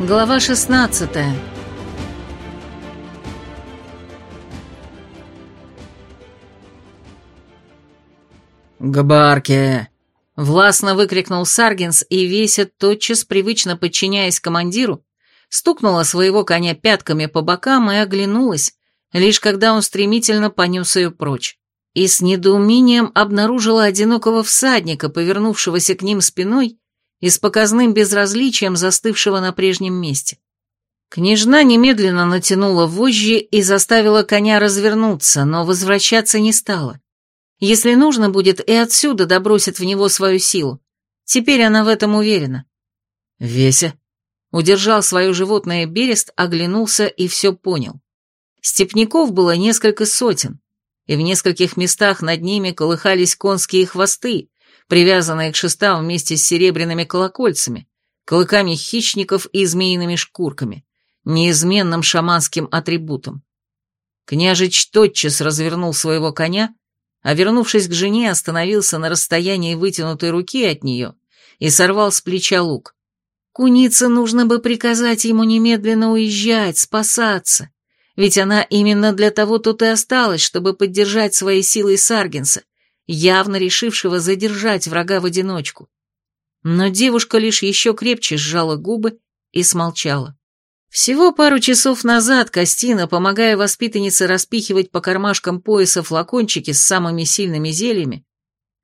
Глава 16 «К барке!» — властно выкрикнул Саргинс, и Веся, тотчас привычно подчиняясь командиру, стукнула своего коня пятками по бокам и оглянулась, лишь когда он стремительно понес ее прочь, и с недоумением обнаружила одинокого всадника, повернувшегося к ним спиной и с показным безразличием застывшего на прежнем месте. Княжна немедленно натянула вожжи и заставила коня развернуться, но возвращаться не стала. Если нужно будет, и отсюда добросит в него свою силу. Теперь она в этом уверена. «Веся?» Удержал свое животное Берест, оглянулся и все понял. Степняков было несколько сотен, и в нескольких местах над ними колыхались конские хвосты, привязанные к шестам вместе с серебряными колокольцами, клыками хищников и змеиными шкурками, неизменным шаманским атрибутом. Княжич тотчас развернул своего коня а вернувшись к жене, остановился на расстоянии вытянутой руки от нее и сорвал с плеча лук. Кунице нужно бы приказать ему немедленно уезжать, спасаться, ведь она именно для того тут и осталась, чтобы поддержать своей силой Саргенса, явно решившего задержать врага в одиночку. Но девушка лишь еще крепче сжала губы и смолчала. Всего пару часов назад Костина, помогая воспитаннице распихивать по кармашкам пояса флакончики с самыми сильными зельями,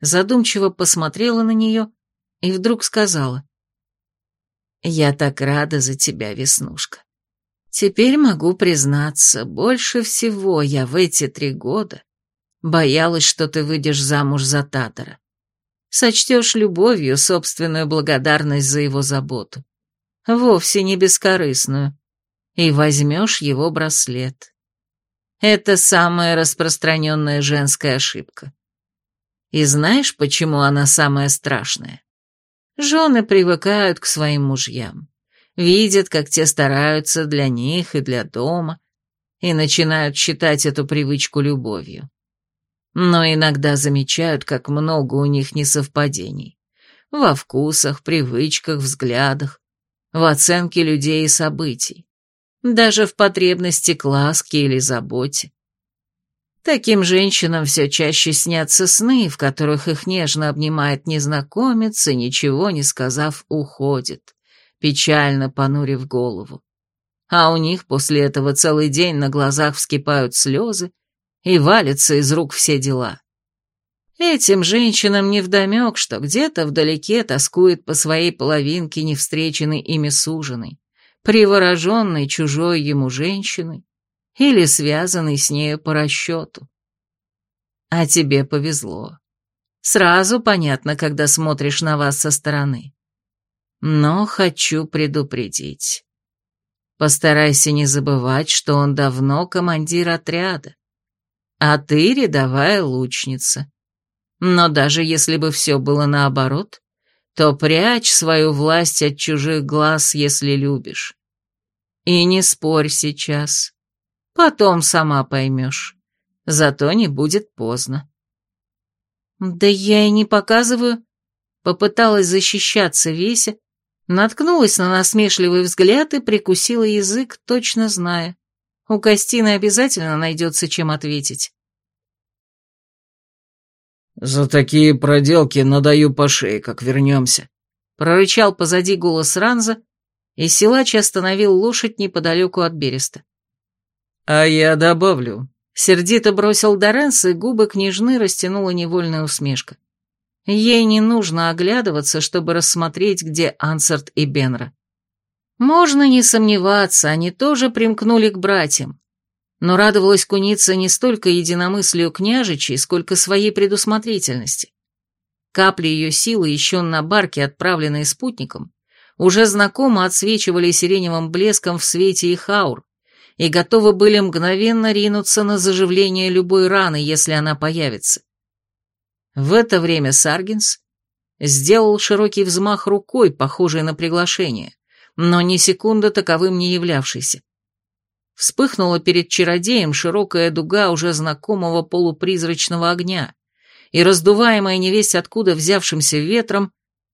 задумчиво посмотрела на нее и вдруг сказала. «Я так рада за тебя, Веснушка. Теперь могу признаться, больше всего я в эти три года боялась, что ты выйдешь замуж за Татара. Сочтешь любовью собственную благодарность за его заботу вовсе не бескорыстную, и возьмешь его браслет. Это самая распространенная женская ошибка. И знаешь, почему она самая страшная? Жены привыкают к своим мужьям, видят, как те стараются для них и для дома, и начинают считать эту привычку любовью. Но иногда замечают, как много у них несовпадений. Во вкусах, привычках, взглядах, в оценке людей и событий, даже в потребности к ласке или заботе. Таким женщинам все чаще снятся сны, в которых их нежно обнимает незнакомец и, ничего не сказав, уходит, печально понурив голову. А у них после этого целый день на глазах вскипают слезы и валятся из рук все дела. Этим женщинам невдомек, что где-то вдалеке тоскует по своей половинке невстреченной ими суженой, привороженной чужой ему женщиной или связанной с нею по расчету. А тебе повезло. Сразу понятно, когда смотришь на вас со стороны. Но хочу предупредить. Постарайся не забывать, что он давно командир отряда, а ты рядовая лучница но даже если бы все было наоборот, то прячь свою власть от чужих глаз, если любишь. И не спорь сейчас. Потом сама поймешь. Зато не будет поздно. Да я и не показываю. Попыталась защищаться Веся, наткнулась на насмешливый взгляд и прикусила язык, точно зная. У Костины обязательно найдется чем ответить. «За такие проделки надаю по шее, как вернемся», — прорычал позади голос Ранза, и силач остановил лошадь неподалеку от береста. «А я добавлю», — сердито бросил Доренс, и губы княжны растянула невольная усмешка. Ей не нужно оглядываться, чтобы рассмотреть, где Ансарт и Бенра. Можно не сомневаться, они тоже примкнули к братьям, но радовалась куница не столько единомыслию княжичей, сколько своей предусмотрительности. Капли ее силы еще на барке, отправленные спутником, уже знакомо отсвечивали сиреневым блеском в свете их аур и готовы были мгновенно ринуться на заживление любой раны, если она появится. В это время Саргинс сделал широкий взмах рукой, похожий на приглашение, но ни секунды таковым не являвшийся. Вспыхнула перед чародеем широкая дуга уже знакомого полупризрачного огня, и, раздуваемая невесть откуда взявшимся ветром,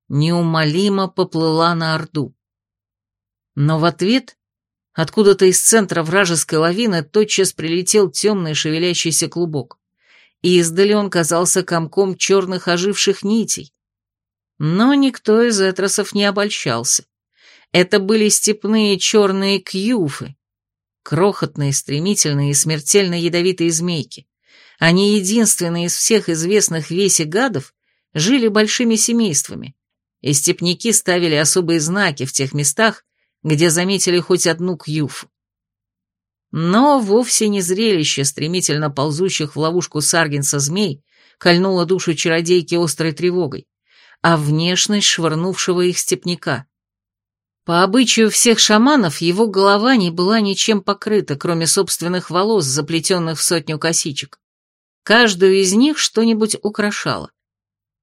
неумолимо поплыла на Орду. Но в ответ откуда-то из центра вражеской лавины тотчас прилетел темный шевелящийся клубок. И издали он казался комком черных оживших нитей. Но никто из этросов не обольщался. Это были степные черные кьюфы, крохотные, стремительные и смертельно ядовитые змейки. Они единственные из всех известных весе гадов жили большими семействами, и степняки ставили особые знаки в тех местах, где заметили хоть одну кьюфу. Но вовсе не зрелище стремительно ползущих в ловушку Саргинса змей кольнуло душу чародейки острой тревогой, а внешность швырнувшего их степняка. По обычаю всех шаманов его голова не была ничем покрыта, кроме собственных волос, заплетенных в сотню косичек. Каждую из них что-нибудь украшало.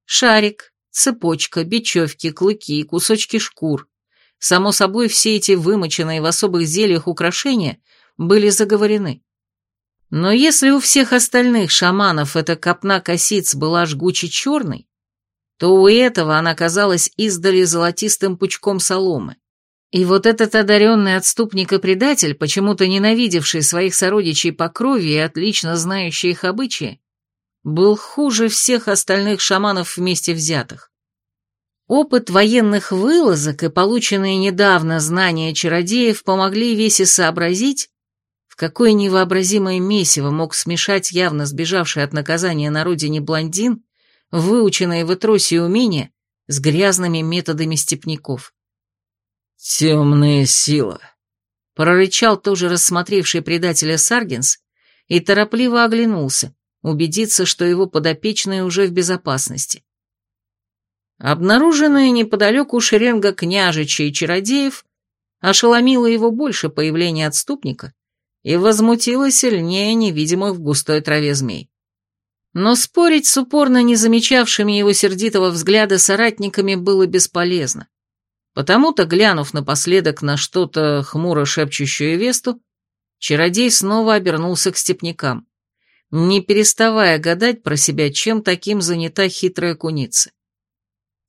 Шарик, цепочка, бечевки, клыки, кусочки шкур. Само собой, все эти вымоченные в особых зельях украшения были заговорены. Но если у всех остальных шаманов эта копна косиц была жгуче черной, то у этого она казалась издали золотистым пучком соломы. И вот этот одаренный отступник и предатель, почему-то ненавидевший своих сородичей по крови и отлично знающий их обычаи, был хуже всех остальных шаманов вместе взятых. Опыт военных вылазок и полученные недавно знания чародеев помогли Весе сообразить, в какое невообразимое месиво мог смешать явно сбежавший от наказания на родине блондин, выученные в Этросе умения, с грязными методами степняков. «Темная сила», — прорычал тоже рассмотревший предателя Саргинс и торопливо оглянулся, убедиться, что его подопечные уже в безопасности. Обнаруженная неподалеку шеренга княжичей и чародеев ошеломила его больше появления отступника и возмутила сильнее невидимых в густой траве змей. Но спорить с упорно не замечавшими его сердитого взгляда соратниками было бесполезно. Потому-то, глянув напоследок на что-то хмуро шепчущую Весту, чародей снова обернулся к степнякам, не переставая гадать про себя, чем таким занята хитрая куница.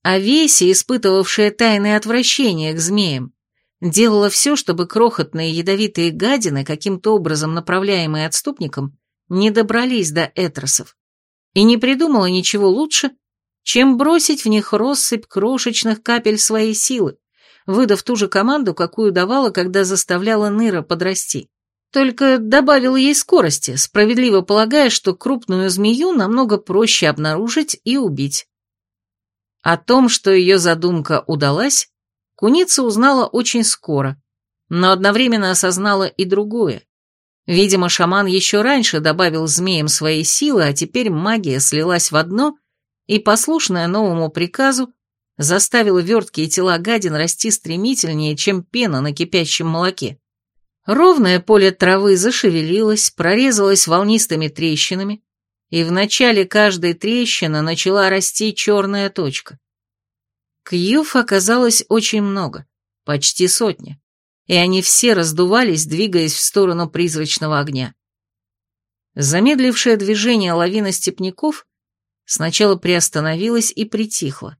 А Веси, испытывавшая тайное отвращение к змеям, делала все, чтобы крохотные ядовитые гадины, каким-то образом направляемые отступником, не добрались до этросов, и не придумала ничего лучше, чем бросить в них россыпь крошечных капель своей силы, выдав ту же команду, какую давала, когда заставляла Ныра подрасти. Только добавил ей скорости, справедливо полагая, что крупную змею намного проще обнаружить и убить. О том, что ее задумка удалась, куница узнала очень скоро, но одновременно осознала и другое. Видимо, шаман еще раньше добавил змеям своей силы, а теперь магия слилась в одно и, послушная новому приказу, заставила верткие тела гадин расти стремительнее, чем пена на кипящем молоке. Ровное поле травы зашевелилось, прорезалось волнистыми трещинами, и в начале каждой трещины начала расти черная точка. Кьюф оказалось очень много, почти сотня, и они все раздувались, двигаясь в сторону призрачного огня. Замедлившее движение лавина степняков сначала приостановилась и притихла.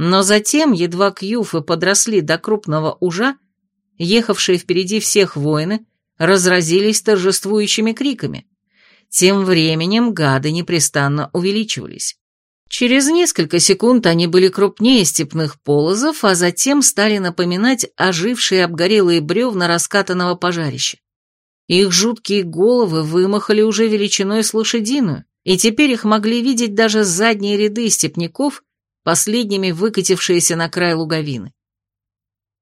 Но затем, едва кьюфы подросли до крупного ужа, ехавшие впереди всех воины разразились торжествующими криками. Тем временем гады непрестанно увеличивались. Через несколько секунд они были крупнее степных полозов, а затем стали напоминать ожившие обгорелые бревна раскатанного пожарища. Их жуткие головы вымахали уже величиной с лошадиную, и теперь их могли видеть даже задние ряды степняков, последними выкатившиеся на край луговины.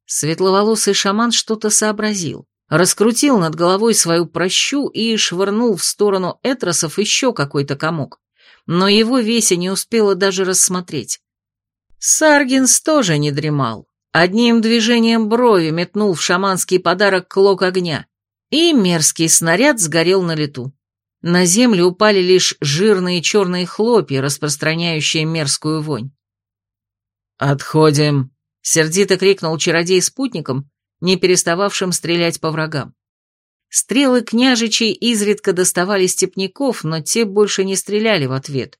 Светловолосый шаман что-то сообразил, раскрутил над головой свою прощу и швырнул в сторону этросов еще какой-то комок, но его Веся не успела даже рассмотреть. Саргинс тоже не дремал, одним движением брови метнул в шаманский подарок клок огня, и мерзкий снаряд сгорел на лету. На землю упали лишь жирные черные хлопья, распространяющие мерзкую вонь. «Отходим!» — сердито крикнул чародей спутником, не перестававшим стрелять по врагам. Стрелы княжичей изредка доставали степняков, но те больше не стреляли в ответ.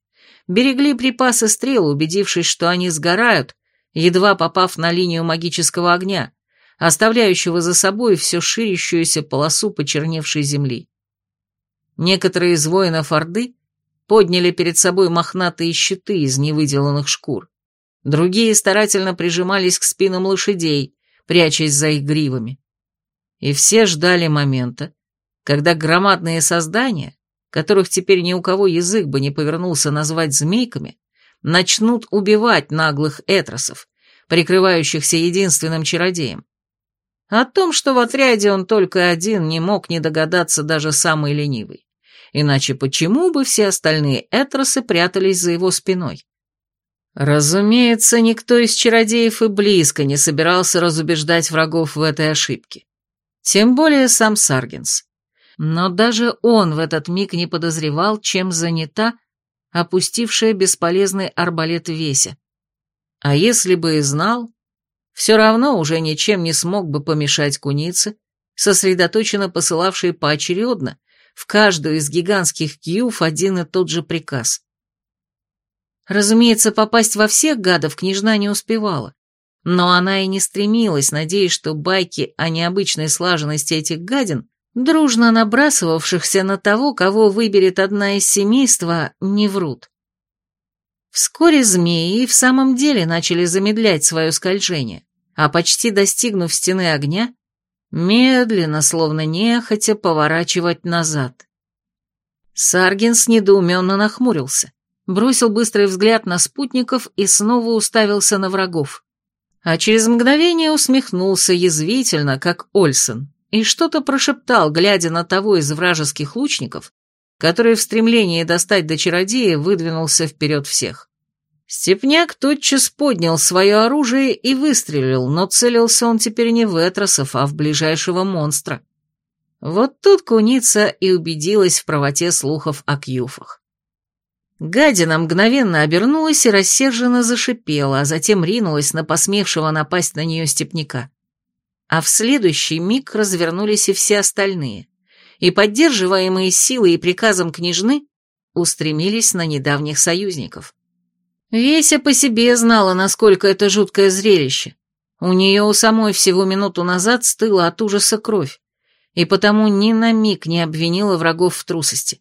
Берегли припасы стрел, убедившись, что они сгорают, едва попав на линию магического огня, оставляющего за собой все ширящуюся полосу почерневшей земли. Некоторые из воинов Орды подняли перед собой мохнатые щиты из невыделанных шкур. Другие старательно прижимались к спинам лошадей, прячась за их гривами. И все ждали момента, когда громадные создания, которых теперь ни у кого язык бы не повернулся назвать змейками, начнут убивать наглых этросов, прикрывающихся единственным чародеем. О том, что в отряде он только один, не мог не догадаться даже самый ленивый. Иначе почему бы все остальные этросы прятались за его спиной? Разумеется, никто из чародеев и близко не собирался разубеждать врагов в этой ошибке. Тем более сам Саргенс. Но даже он в этот миг не подозревал, чем занята опустившая бесполезный арбалет Веся. А если бы и знал, все равно уже ничем не смог бы помешать кунице, сосредоточенно посылавшей поочередно в каждую из гигантских кьюф один и тот же приказ. Разумеется, попасть во всех гадов княжна не успевала, но она и не стремилась, надеясь, что байки о необычной слаженности этих гадин, дружно набрасывавшихся на того, кого выберет одна из семейства, не врут. Вскоре змеи в самом деле начали замедлять свое скольжение а почти достигнув стены огня, медленно, словно нехотя, поворачивать назад. Саргинс недоуменно нахмурился, бросил быстрый взгляд на спутников и снова уставился на врагов. А через мгновение усмехнулся язвительно, как Ольсен, и что-то прошептал, глядя на того из вражеских лучников, который в стремлении достать до чародея выдвинулся вперед всех. Степняк тотчас поднял свое оружие и выстрелил, но целился он теперь не в Этросов, а в ближайшего монстра. Вот тут куница и убедилась в правоте слухов о кьюфах. Гадина мгновенно обернулась и рассерженно зашипела, а затем ринулась на посмевшего напасть на нее степняка. А в следующий миг развернулись и все остальные, и, поддерживаемые силой и приказом княжны, устремились на недавних союзников. Веся по себе знала, насколько это жуткое зрелище. У нее у самой всего минуту назад стыла от ужаса кровь, и потому ни на миг не обвинила врагов в трусости.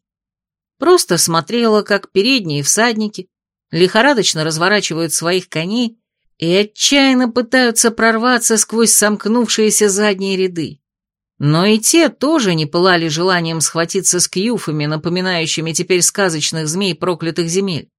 Просто смотрела, как передние всадники лихорадочно разворачивают своих коней и отчаянно пытаются прорваться сквозь сомкнувшиеся задние ряды. Но и те тоже не пылали желанием схватиться с кьюфами, напоминающими теперь сказочных змей проклятых земель.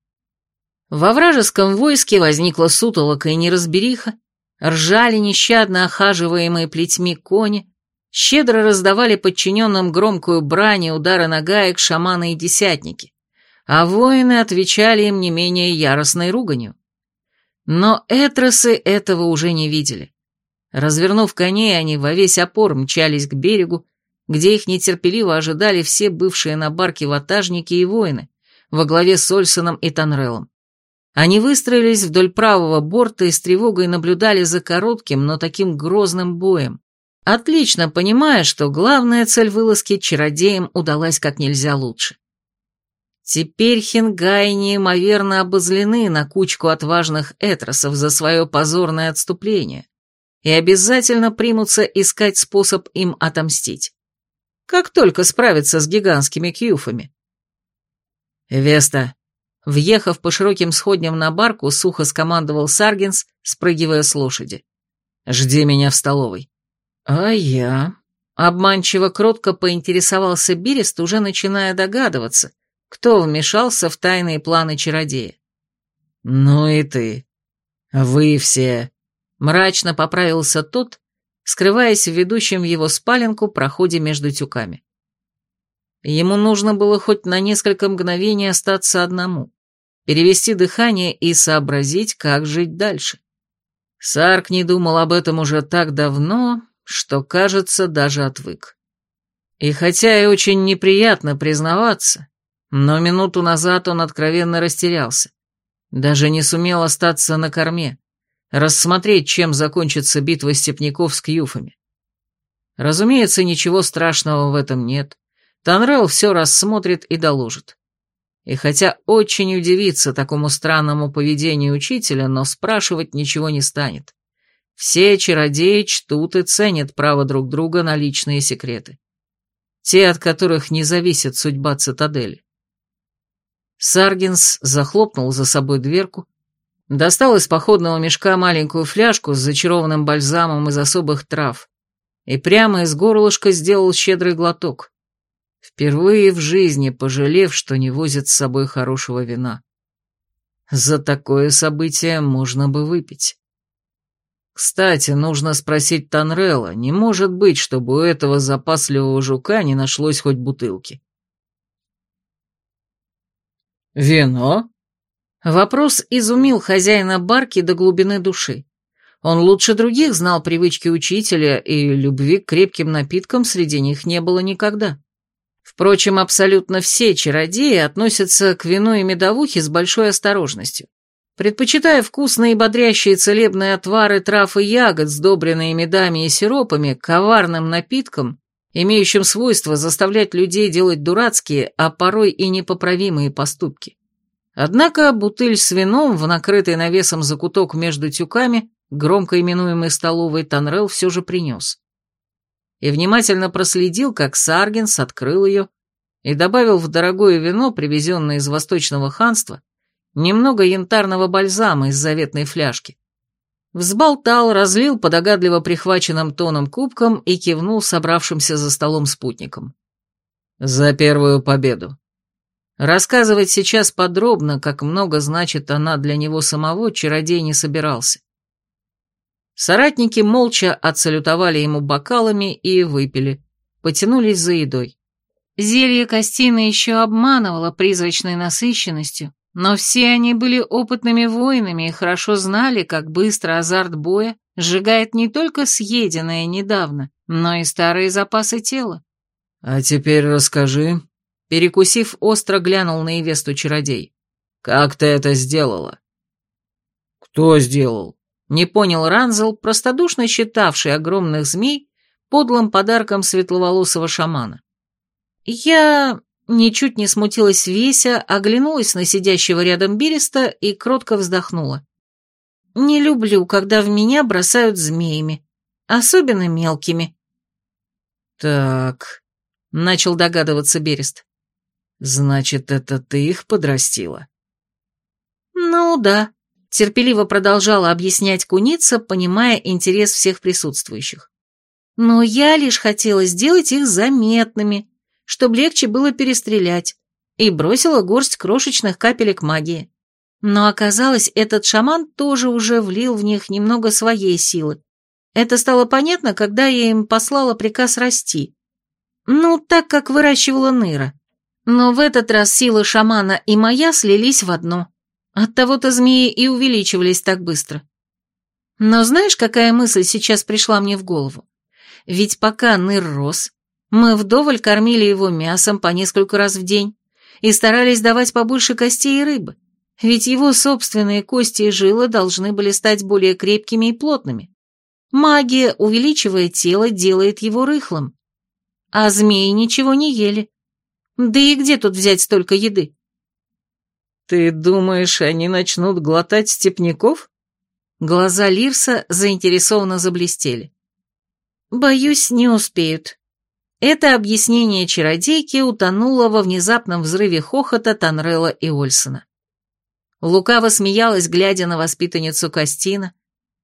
Во вражеском войске возникла сутолока и неразбериха, ржали нещадно охаживаемые плетьми кони, щедро раздавали подчиненным громкую брань и удары нагаек шаманы и десятники, а воины отвечали им не менее яростной руганью. Но этросы этого уже не видели. Развернув коней, они во весь опор мчались к берегу, где их нетерпеливо ожидали все бывшие на барке ватажники и воины, во главе с Ольсоном и Танрелом. Они выстроились вдоль правого борта и с тревогой наблюдали за коротким, но таким грозным боем, отлично понимая, что главная цель вылазки чародеям удалась как нельзя лучше. Теперь хингаи неимоверно обозлены на кучку отважных этросов за свое позорное отступление и обязательно примутся искать способ им отомстить. Как только справятся с гигантскими кьюфами. «Веста, Въехав по широким сходням на барку, сухо скомандовал Саргинс, спрыгивая с лошади. «Жди меня в столовой». «А я...» Обманчиво кротко поинтересовался Бирест, уже начиная догадываться, кто вмешался в тайные планы чародея. «Ну и ты. Вы все...» Мрачно поправился тот, скрываясь в ведущем его спаленку проходе между тюками. Ему нужно было хоть на несколько мгновений остаться одному перевести дыхание и сообразить, как жить дальше. Сарк не думал об этом уже так давно, что, кажется, даже отвык. И хотя и очень неприятно признаваться, но минуту назад он откровенно растерялся. Даже не сумел остаться на корме, рассмотреть, чем закончится битва степняков с кьюфами. Разумеется, ничего страшного в этом нет. Танрел все рассмотрит и доложит. И хотя очень удивится такому странному поведению учителя, но спрашивать ничего не станет. Все чародеи чтут и ценят право друг друга на личные секреты. Те, от которых не зависит судьба цитадели. Саргинс захлопнул за собой дверку, достал из походного мешка маленькую фляжку с зачарованным бальзамом из особых трав и прямо из горлышка сделал щедрый глоток, впервые в жизни пожалев, что не возит с собой хорошего вина. За такое событие можно бы выпить. Кстати, нужно спросить Танрелла, не может быть, чтобы у этого запасливого жука не нашлось хоть бутылки. «Вино?» Вопрос изумил хозяина барки до глубины души. Он лучше других знал привычки учителя, и любви к крепким напиткам среди них не было никогда. Впрочем, абсолютно все чародеи относятся к вину и медовухе с большой осторожностью предпочитая вкусные и бодрящие целебные отвары трав и ягод, сдобренные медами и сиропами, коварным напиткам, имеющим свойство заставлять людей делать дурацкие, а порой и непоправимые поступки. Однако бутыль с вином в накрытый навесом закуток между тюками, громко именуемый столовой Танрел, все же принес. И внимательно проследил, как Саргенс открыл ее и добавил в дорогое вино, привезенное из Восточного ханства, немного янтарного бальзама из заветной фляжки. Взболтал, разлил по догадливо прихваченным тоном кубком и кивнул собравшимся за столом спутникам. «За первую победу!» Рассказывать сейчас подробно, как много значит она для него самого, чародей не собирался. Соратники молча отсалютовали ему бокалами и выпили, потянулись за едой. Зелье Костина еще обманывало призрачной насыщенностью, но все они были опытными воинами и хорошо знали, как быстро азарт боя сжигает не только съеденное недавно, но и старые запасы тела. «А теперь расскажи», — перекусив, остро глянул на невесту чародей. «Как ты это сделала?» «Кто сделал?» — не понял Ранзел, простодушно считавший огромных змей подлым подарком светловолосого шамана. «Я...» Ничуть не смутилась Веся, оглянулась на сидящего рядом Береста и кротко вздохнула. «Не люблю, когда в меня бросают змеями, особенно мелкими». «Так», — начал догадываться Берест. «Значит, это ты их подрастила?» «Ну да», — терпеливо продолжала объяснять куница, понимая интерес всех присутствующих. «Но я лишь хотела сделать их заметными» чтобы легче было перестрелять, и бросила горсть крошечных капелек магии. Но оказалось, этот шаман тоже уже влил в них немного своей силы. Это стало понятно, когда я им послала приказ расти. Ну, так как выращивала Ныра. Но в этот раз силы шамана и моя слились в одно. Оттого-то змеи и увеличивались так быстро. Но знаешь, какая мысль сейчас пришла мне в голову? Ведь пока Ныр рос, мы вдоволь кормили его мясом по несколько раз в день и старались давать побольше костей и рыбы, ведь его собственные кости и жилы должны были стать более крепкими и плотными. Магия, увеличивая тело, делает его рыхлым. А змеи ничего не ели. Да и где тут взять столько еды? «Ты думаешь, они начнут глотать степняков?» Глаза Лирса заинтересованно заблестели. «Боюсь, не успеют», это объяснение чародейки утонуло во внезапном взрыве хохота Танрелла и Ольсона. Лукаво смеялась, глядя на воспитанницу Костина,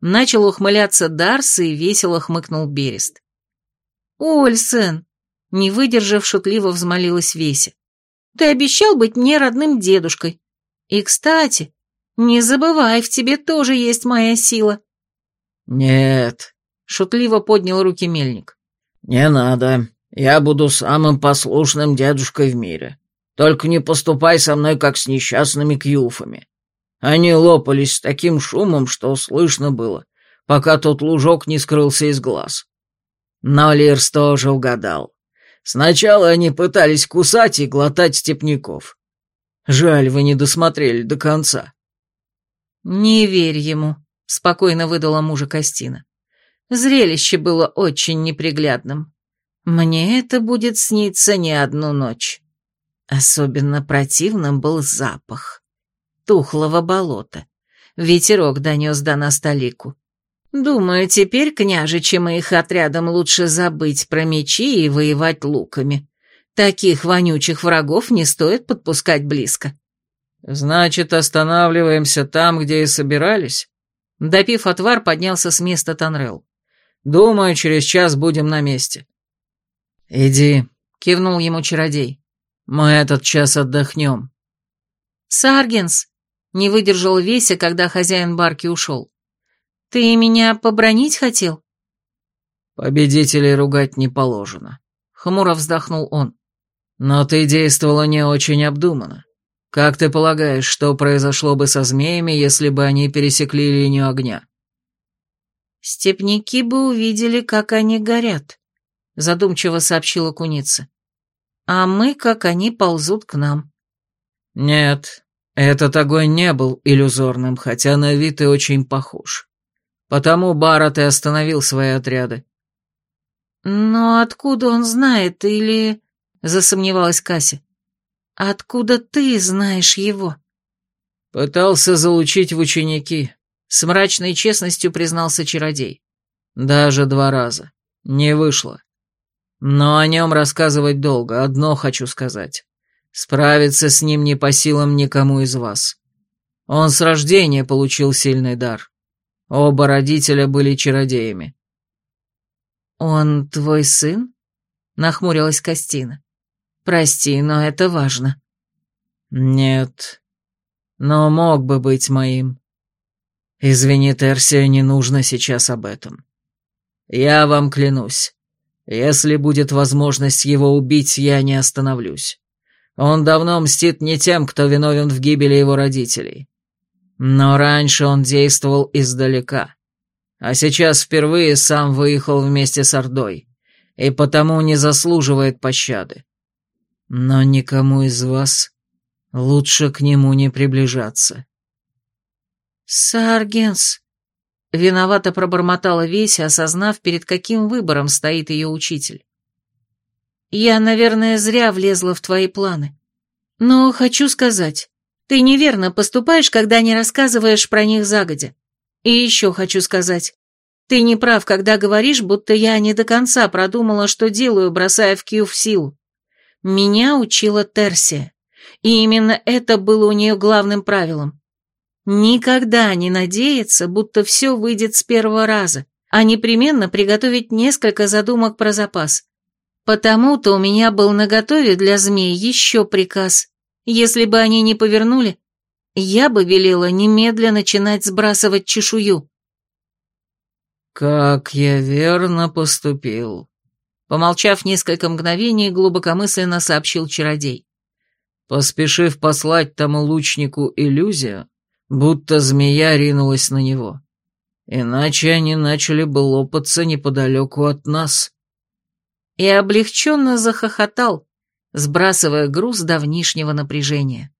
начал ухмыляться Дарс и весело хмыкнул Берест. «Ольсен!» — не выдержав, шутливо взмолилась Веся. «Ты обещал быть мне родным дедушкой. И, кстати, не забывай, в тебе тоже есть моя сила». «Нет», — шутливо поднял руки мельник. «Не надо. Я буду самым послушным дедушкой в мире. Только не поступай со мной, как с несчастными кьюфами. Они лопались с таким шумом, что слышно было, пока тот лужок не скрылся из глаз. Но Лирс тоже угадал. Сначала они пытались кусать и глотать степняков. Жаль, вы не досмотрели до конца. «Не верь ему», — спокойно выдала мужа Костина. Зрелище было очень неприглядным. Мне это будет сниться не одну ночь. Особенно противным был запах. Тухлого болота. Ветерок донес до нас талику. Думаю, теперь, княжичи, и их отрядом лучше забыть про мечи и воевать луками. Таких вонючих врагов не стоит подпускать близко. Значит, останавливаемся там, где и собирались? Допив отвар, поднялся с места Танрел. Думаю, через час будем на месте. Иди, кивнул ему чародей. Мы этот час отдохнем. Саргенс, не выдержал Веся, когда хозяин барки ушел. Ты меня побронить хотел? Победителей ругать не положено. Хмуро вздохнул он. Но ты действовала не очень обдуманно. Как ты полагаешь, что произошло бы со змеями, если бы они пересекли линию огня? Степники бы увидели, как они горят, задумчиво сообщила куница. А мы, как они, ползут к нам. Нет, этот огонь не был иллюзорным, хотя на вид и очень похож. Потому Барат и остановил свои отряды. Но откуда он знает, или... Засомневалась Кася. Откуда ты знаешь его? Пытался залучить в ученики. С мрачной честностью признался чародей. Даже два раза. Не вышло. Но о нем рассказывать долго, одно хочу сказать. Справиться с ним не по силам никому из вас. Он с рождения получил сильный дар. Оба родителя были чародеями. «Он твой сын?» — нахмурилась Костина. «Прости, но это важно». «Нет, но мог бы быть моим. Извини, Терсия, не нужно сейчас об этом. Я вам клянусь, если будет возможность его убить, я не остановлюсь. Он давно мстит не тем, кто виновен в гибели его родителей. Но раньше он действовал издалека. А сейчас впервые сам выехал вместе с Ордой, и потому не заслуживает пощады. Но никому из вас лучше к нему не приближаться. «Саргенс!» — виновато пробормотала Веся, осознав, перед каким выбором стоит ее учитель. Я, наверное, зря влезла в твои планы. Но хочу сказать, ты неверно поступаешь, когда не рассказываешь про них загодя. И еще хочу сказать, ты не прав, когда говоришь, будто я не до конца продумала, что делаю, бросая в Кью в силу. Меня учила Терсия, и именно это было у нее главным правилом. Никогда не надеяться, будто все выйдет с первого раза, а непременно приготовить несколько задумок про запас. Потому-то у меня был наготове для змей еще приказ. Если бы они не повернули, я бы велела немедленно начинать сбрасывать чешую. «Как я верно поступил», — помолчав несколько мгновений, глубокомысленно сообщил чародей. Поспешив послать тому лучнику иллюзию, будто змея ринулась на него. Иначе они начали бы лопаться неподалеку от нас и облегченно захохотал, сбрасывая груз давнишнего напряжения.